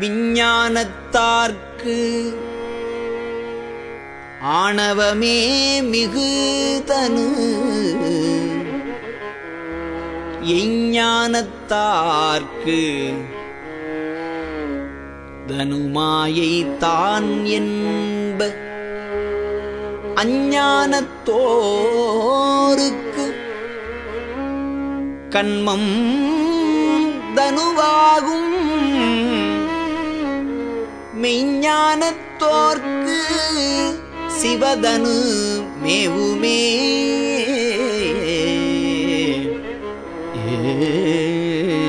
விஞ்ஞானத்தார்க்கு. ஆணவமே மிகுதனு எஞ்ஞானத்தார்க்கு தனுமாயை தான் என்ப. அஞ்ஞானத்தோருக்கு கண்மம் தனுவாகும். மெய்ஞானத்தோர்க்கு சிவதனு மேவுமே. ஏ.